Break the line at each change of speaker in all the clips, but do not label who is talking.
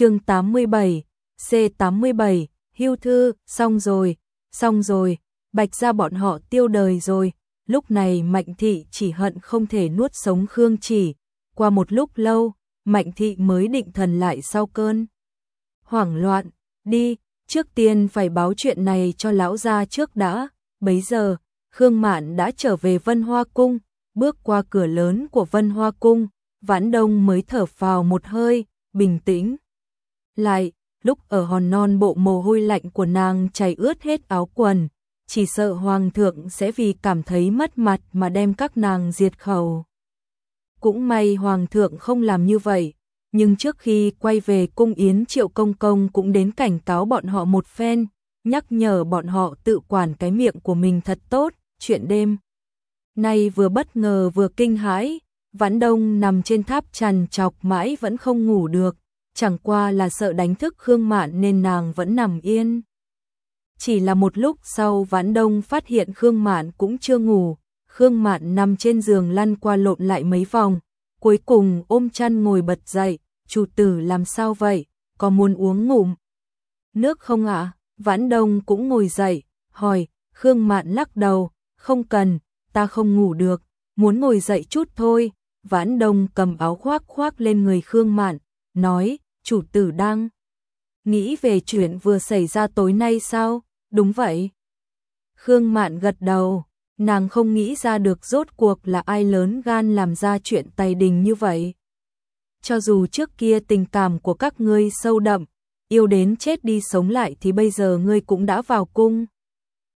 chương 87, C87, hưu thư, xong rồi, xong rồi, bạch ra bọn họ tiêu đời rồi, lúc này Mạnh Thị chỉ hận không thể nuốt sống Khương Chỉ, qua một lúc lâu, Mạnh Thị mới định thần lại sau cơn. Hoảng loạn, đi, trước tiên phải báo chuyện này cho lão gia trước đã, bấy giờ, Khương Mạn đã trở về Vân Hoa Cung, bước qua cửa lớn của Vân Hoa Cung, Vãn Đông mới thở phào một hơi, bình tĩnh. Lại, lúc ở hòn non bộ mồ hôi lạnh của nàng chảy ướt hết áo quần, chỉ sợ hoàng thượng sẽ vì cảm thấy mất mặt mà đem các nàng diệt khẩu. Cũng may hoàng thượng không làm như vậy, nhưng trước khi quay về cung yến triệu công công cũng đến cảnh cáo bọn họ một phen, nhắc nhở bọn họ tự quản cái miệng của mình thật tốt, chuyện đêm. Nay vừa bất ngờ vừa kinh hãi, Vãn Đông nằm trên tháp trần chọc mãi vẫn không ngủ được, chẳng qua là sợ đánh thức Khương Mạn nên nàng vẫn nằm yên. Chỉ là một lúc sau Vãn Đông phát hiện Khương Mạn cũng chưa ngủ, Khương Mạn nằm trên giường lăn qua lộn lại mấy vòng, cuối cùng ôm chăn ngồi bật dậy, chủ tử làm sao vậy, có muốn uống ngụm? Nước không ạ? Vãn Đông cũng ngồi dậy, hỏi, Khương Mạn lắc đầu, không cần, ta không ngủ được, muốn ngồi dậy chút thôi. Vãn Đông cầm áo khoác khoác lên người Khương Mạn, nói, chủ tử đang nghĩ về chuyện vừa xảy ra tối nay sao? Đúng vậy. Khương Mạn gật đầu, nàng không nghĩ ra được rốt cuộc là ai lớn gan làm ra chuyện tay đình như vậy. Cho dù trước kia tình cảm của các ngươi sâu đậm, yêu đến chết đi sống lại thì bây giờ ngươi cũng đã vào cung.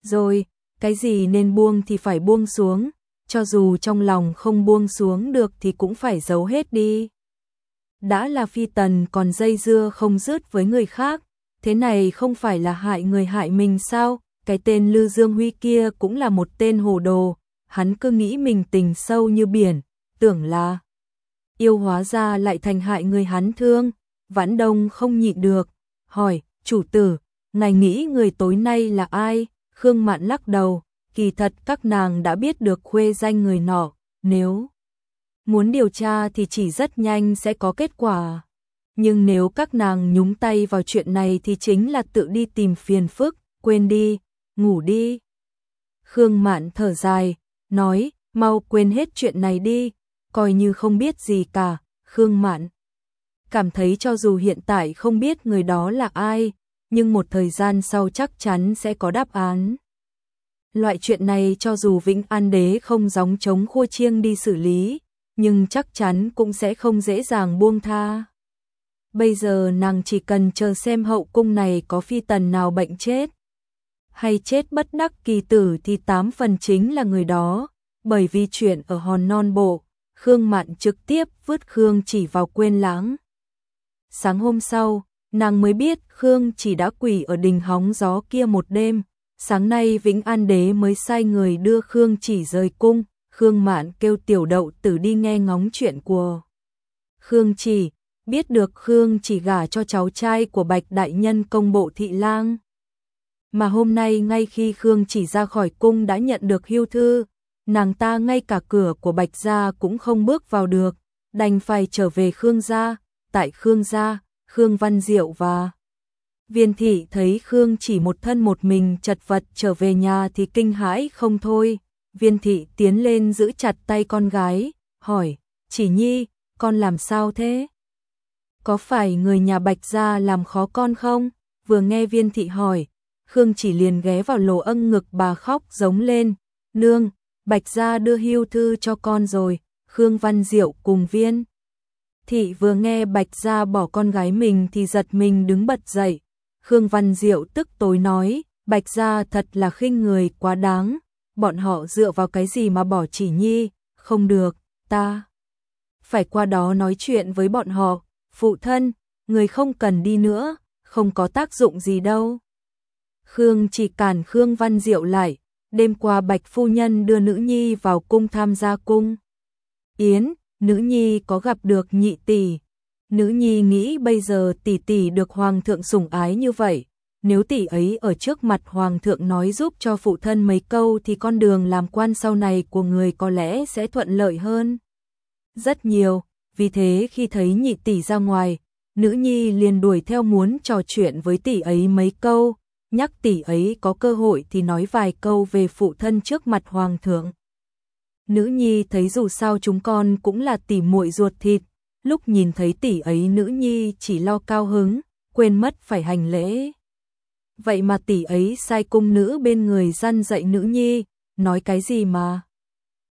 Rồi, cái gì nên buông thì phải buông xuống, cho dù trong lòng không buông xuống được thì cũng phải giấu hết đi. Đã là phi tần còn dây dưa không dứt với người khác, thế này không phải là hại người hại mình sao? Cái tên Lư Dương Huy kia cũng là một tên hồ đồ, hắn cứ nghĩ mình tình sâu như biển, tưởng là yêu hóa ra lại thành hại người hắn thương. Vãn Đông không nhịn được, hỏi, chủ tử, ngài nghĩ người tối nay là ai? Khương Mạn lắc đầu, kỳ thật các nàng đã biết được khuê danh người nọ, nếu muốn điều tra thì chỉ rất nhanh sẽ có kết quả. Nhưng nếu các nàng nhúng tay vào chuyện này thì chính là tự đi tìm phiền phức, quên đi, ngủ đi. Khương Mạn thở dài, nói, mau quên hết chuyện này đi, coi như không biết gì cả, Khương Mạn. Cảm thấy cho dù hiện tại không biết người đó là ai, nhưng một thời gian sau chắc chắn sẽ có đáp án. Loại chuyện này cho dù Vĩnh An Đế không gióng chống khua chiêng đi xử lý, nhưng chắc chắn cũng sẽ không dễ dàng buông tha. Bây giờ nàng chỉ cần chờ xem hậu cung này có phi tần nào bệnh chết. Hay chết bất đắc kỳ tử thì tám phần chính là người đó, bởi vì chuyện ở hòn non bộ, Khương Mạn trực tiếp vứt Khương chỉ vào quên lãng. Sáng hôm sau, nàng mới biết Khương chỉ đã quỷ ở đình hóng gió kia một đêm, sáng nay Vĩnh An Đế mới sai người đưa Khương chỉ rời cung, Khương Mạn kêu tiểu đậu tử đi nghe ngóng chuyện của Khương chỉ, biết được Khương chỉ gả cho cháu trai của Bạch Đại Nhân công bộ thị lang. Mà hôm nay ngay khi Khương chỉ ra khỏi cung đã nhận được hưu thư, nàng ta ngay cả cửa của Bạch Gia cũng không bước vào được, đành phải trở về Khương Gia, tại Khương Gia, Khương Văn Diệu và Viên thị thấy Khương chỉ một thân một mình chật vật trở về nhà thì kinh hãi không thôi. Viên thị tiến lên giữ chặt tay con gái, hỏi, chỉ nhi, con làm sao thế? Có phải người nhà Bạch Gia làm khó con không? Vừa nghe viên thị hỏi, Khương chỉ liền ghé vào lỗ ân ngực bà khóc giống lên, nương, Bạch Gia đưa hưu thư cho con rồi, Khương Văn Diệu cùng viên. Thị vừa nghe Bạch Gia bỏ con gái mình thì giật mình đứng bật dậy, Khương Văn Diệu tức tối nói, Bạch Gia thật là khinh người quá đáng, bọn họ dựa vào cái gì mà bỏ chỉ nhi, không được, ta. Phải qua đó nói chuyện với bọn họ, phụ thân, người không cần đi nữa, không có tác dụng gì đâu. Khương chỉ cản Khương Văn Diệu lại, đêm qua Bạch Phu Nhân đưa nữ nhi vào cung tham gia cung. Yến, nữ nhi có gặp được nhị tỷ, Nữ nhi nghĩ bây giờ tỷ tỷ được hoàng thượng sủng ái như vậy, nếu tỷ ấy ở trước mặt hoàng thượng nói giúp cho phụ thân mấy câu thì con đường làm quan sau này của người có lẽ sẽ thuận lợi hơn. Rất nhiều, vì thế khi thấy nhị tỷ ra ngoài, nữ nhi liền đuổi theo muốn trò chuyện với tỷ ấy mấy câu, nhắc tỷ ấy có cơ hội thì nói vài câu về phụ thân trước mặt hoàng thượng. Nữ nhi thấy dù sao chúng con cũng là tỷ muội ruột thịt, lúc nhìn thấy tỷ ấy nữ nhi chỉ lo cao hứng, quên mất phải hành lễ. Vậy mà tỷ ấy sai cung nữ bên người gian dạy nữ nhi, nói cái gì mà?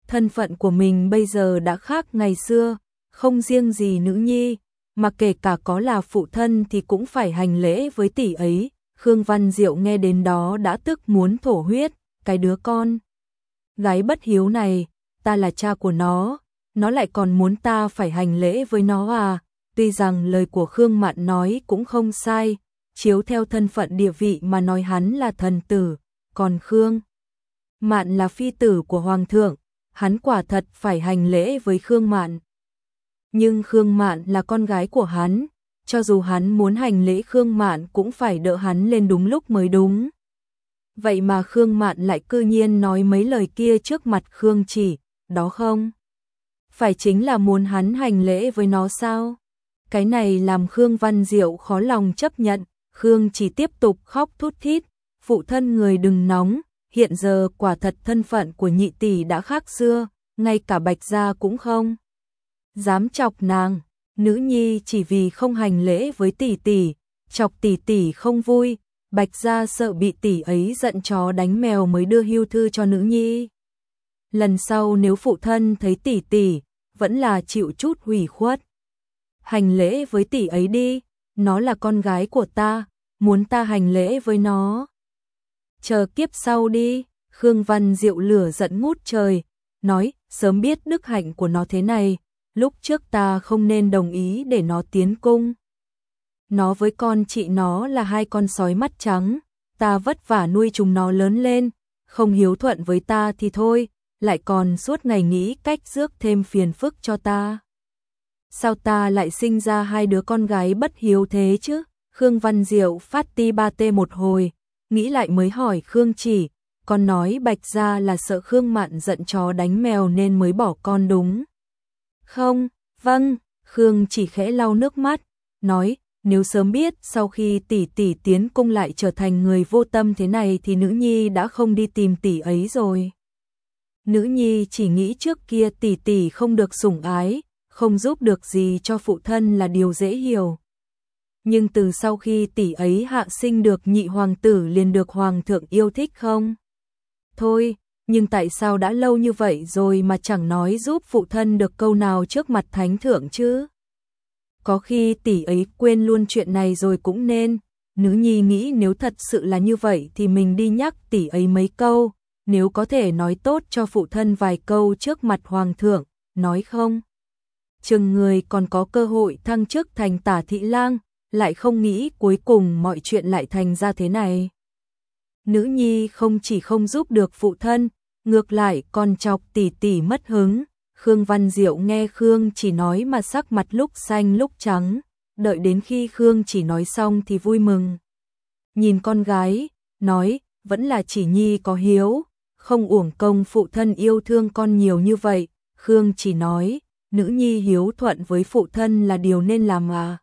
Thân phận của mình bây giờ đã khác ngày xưa, không riêng gì nữ nhi, mà kể cả có là phụ thân thì cũng phải hành lễ với tỷ ấy. Khương Văn Diệu nghe đến đó đã tức muốn thổ huyết, cái đứa con. Gái bất hiếu này, ta là cha của nó, nó lại còn muốn ta phải hành lễ với nó à, tuy rằng lời của Khương Mạn nói cũng không sai, chiếu theo thân phận địa vị mà nói hắn là thần tử, còn Khương Mạn là phi tử của Hoàng thượng, hắn quả thật phải hành lễ với Khương Mạn. Nhưng Khương Mạn là con gái của hắn, cho dù hắn muốn hành lễ Khương Mạn cũng phải đỡ hắn lên đúng lúc mới đúng. Vậy mà Khương Mạn lại cư nhiên nói mấy lời kia trước mặt Khương Chỉ, đó không? Phải chính là muốn hắn hành lễ với nó sao? Cái này làm Khương Văn Diệu khó lòng chấp nhận, Khương chỉ tiếp tục khóc thút thít, phụ thân người đừng nóng, hiện giờ quả thật thân phận của nhị tỷ đã khác xưa, ngay cả bạch gia cũng không. Dám chọc nàng, nữ nhi chỉ vì không hành lễ với tỷ tỷ, chọc tỷ tỷ không vui, bạch gia sợ bị tỷ ấy giận chó đánh mèo mới đưa hưu thư cho nữ nhi. Lần sau nếu phụ thân thấy tỷ tỷ, vẫn là chịu chút hủy khuất. Hành lễ với tỷ ấy đi, nó là con gái của ta, muốn ta hành lễ với nó. Chờ kiếp sau đi, Khương Văn Diệu lửa giận ngút trời, nói, sớm biết đức hạnh của nó thế này, lúc trước ta không nên đồng ý để nó tiến cung. Nó với con chị nó là hai con sói mắt trắng, ta vất vả nuôi chúng nó lớn lên, không hiếu thuận với ta thì thôi, lại còn suốt ngày nghĩ cách rước thêm phiền phức cho ta. Sao ta lại sinh ra hai đứa con gái bất hiếu thế chứ? Khương Văn Diệu phát ti ba tê một hồi, nghĩ lại mới hỏi Khương Chỉ, con nói bạch ra là sợ Khương Mạn giận chó đánh mèo nên mới bỏ con đúng. Không, vâng, Khương chỉ khẽ lau nước mắt, nói, nếu sớm biết sau khi tỷ tỷ tiến cung lại trở thành người vô tâm thế này thì nữ nhi đã không đi tìm tỷ ấy rồi. Nữ nhi chỉ nghĩ trước kia tỷ tỷ không được sủng ái, không giúp được gì cho phụ thân là điều dễ hiểu. Nhưng từ sau khi tỷ ấy hạ sinh được nhị hoàng tử liền được hoàng thượng yêu thích không? Thôi, nhưng tại sao đã lâu như vậy rồi mà chẳng nói giúp phụ thân được câu nào trước mặt thánh thượng chứ? Có khi tỷ ấy quên luôn chuyện này rồi cũng nên, nữ nhi nghĩ nếu thật sự là như vậy thì mình đi nhắc tỷ ấy mấy câu, nếu có thể nói tốt cho phụ thân vài câu trước mặt hoàng thượng, nói không? Chừng người còn có cơ hội thăng chức thành tả thị lang, lại không nghĩ cuối cùng mọi chuyện lại thành ra thế này. Nữ nhi không chỉ không giúp được phụ thân, ngược lại còn chọc tỷ tỷ mất hứng. Khương Văn Diệu nghe Khương chỉ nói mà sắc mặt lúc xanh lúc trắng, đợi đến khi Khương chỉ nói xong thì vui mừng. Nhìn con gái, nói, vẫn là chỉ nhi có hiếu, không uổng công phụ thân yêu thương con nhiều như vậy, Khương chỉ nói, nữ nhi hiếu thuận với phụ thân là điều nên làm à.